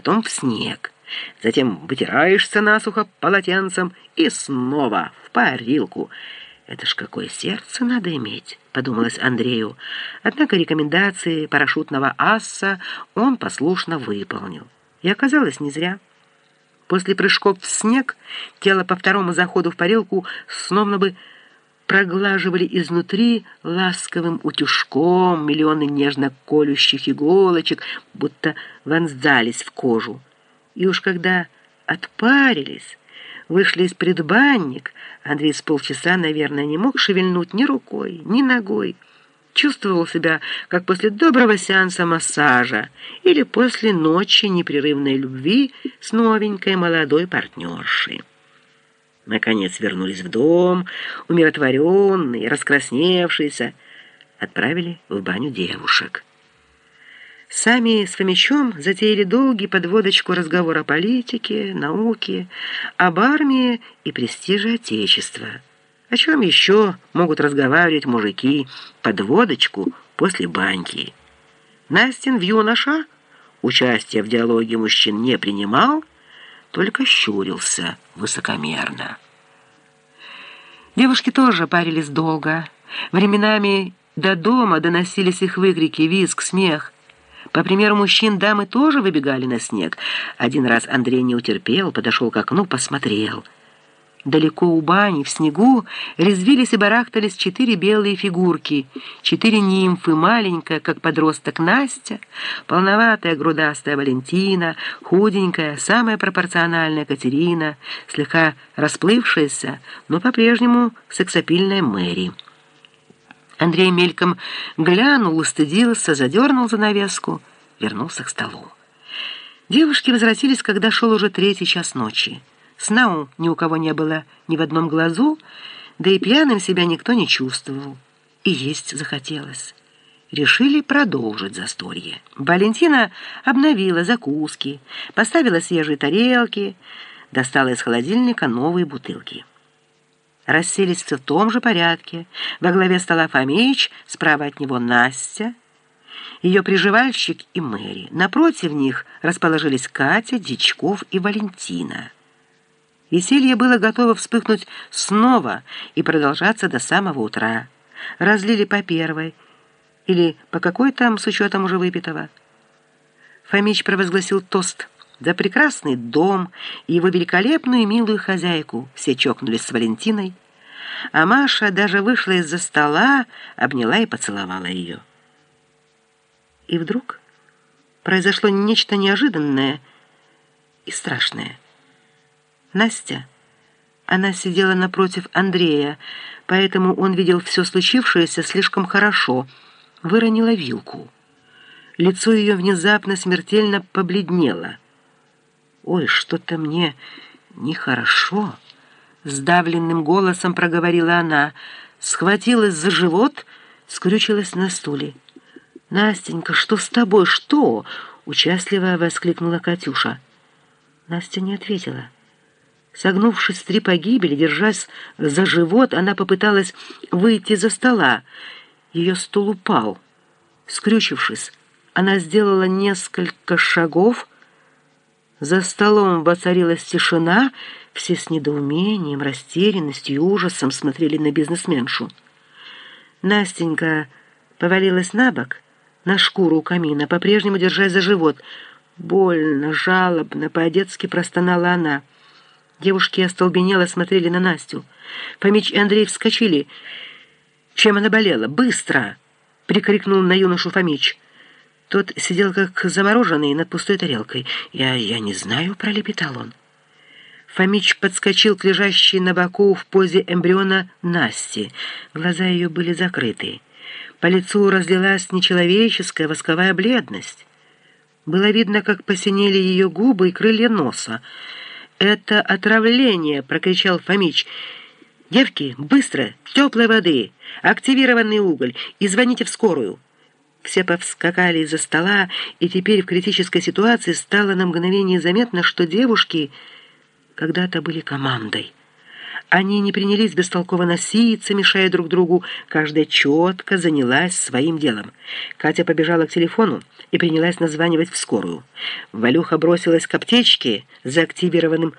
потом в снег. Затем вытираешься насухо полотенцем и снова в парилку. «Это ж какое сердце надо иметь», — подумалось Андрею. Однако рекомендации парашютного асса он послушно выполнил. И оказалось не зря. После прыжков в снег тело по второму заходу в парилку словно бы проглаживали изнутри ласковым утюжком миллионы нежно колющих иголочек, будто вонзались в кожу. И уж когда отпарились, вышли из предбанник, Андрей с полчаса, наверное, не мог шевельнуть ни рукой, ни ногой. Чувствовал себя, как после доброго сеанса массажа или после ночи непрерывной любви с новенькой молодой партнершей. Наконец вернулись в дом, умиротворенные, раскрасневшиеся, отправили в баню девушек. Сами с Фомичом затеяли долгий подводочку разговор о политике, науке, об армии и престиже Отечества. О чем еще могут разговаривать мужики подводочку после баньки? Настин в юноша участие в диалоге мужчин не принимал, только щурился высокомерно. Девушки тоже парились долго. Временами до дома доносились их выкрики, визг, смех – по примеру мужчин, дамы тоже выбегали на снег. Один раз Андрей не утерпел, подошел к окну, посмотрел. Далеко у бани, в снегу, резвились и барахтались четыре белые фигурки. Четыре нимфы, маленькая, как подросток Настя, полноватая, грудастая Валентина, худенькая, самая пропорциональная Катерина, слегка расплывшаяся, но по-прежнему сексапильная Мэри. Андрей мельком глянул, устыдился, задернул занавеску, вернулся к столу. Девушки возвратились, когда шел уже третий час ночи. Сна ни у кого не было ни в одном глазу, да и пьяным себя никто не чувствовал. И есть захотелось. Решили продолжить застолье. Валентина обновила закуски, поставила свежие тарелки, достала из холодильника новые бутылки расселись в том же порядке. Во главе стола Фомич, справа от него Настя, ее приживальщик и Мэри. Напротив них расположились Катя, Дичков и Валентина. Веселье было готово вспыхнуть снова и продолжаться до самого утра. Разлили по первой, или по какой там, с учетом уже выпитого. Фомич провозгласил тост за прекрасный дом и его великолепную и милую хозяйку. Все чокнулись с Валентиной, а Маша даже вышла из-за стола, обняла и поцеловала ее. И вдруг произошло нечто неожиданное и страшное. Настя, она сидела напротив Андрея, поэтому он видел все случившееся слишком хорошо, выронила вилку. Лицо ее внезапно смертельно побледнело. «Ой, что-то мне нехорошо», — сдавленным голосом проговорила она, схватилась за живот, скрючилась на стуле. «Настенька, что с тобой? Что?» — участливо воскликнула Катюша. Настя не ответила. Согнувшись три погибели, держась за живот, она попыталась выйти за стола. Ее стул упал. Скрючившись, она сделала несколько шагов, за столом воцарилась тишина, все с недоумением, растерянностью и ужасом смотрели на бизнесменшу. Настенька повалилась на бок, на шкуру у камина, по-прежнему держась за живот. Больно, жалобно, по-детски простонала она. Девушки остолбенело смотрели на Настю. Фомич и Андрей вскочили. «Чем она болела? Быстро!» — прикрикнул на юношу Фомич. Тот сидел как замороженный над пустой тарелкой. «Я, я не знаю», — пролепетал он. Фомич подскочил к лежащей на боку в позе эмбриона Насти. Глаза ее были закрыты. По лицу разлилась нечеловеческая восковая бледность. Было видно, как посинели ее губы и крылья носа. «Это отравление!» — прокричал Фомич. «Девки, быстро! Теплой воды! Активированный уголь! И звоните в скорую!» Все повскакали из-за стола, и теперь в критической ситуации стало на мгновение заметно, что девушки когда-то были командой. Они не принялись бестолково носиться, мешая друг другу. Каждая четко занялась своим делом. Катя побежала к телефону и принялась названивать в скорую. Валюха бросилась к аптечке за активированным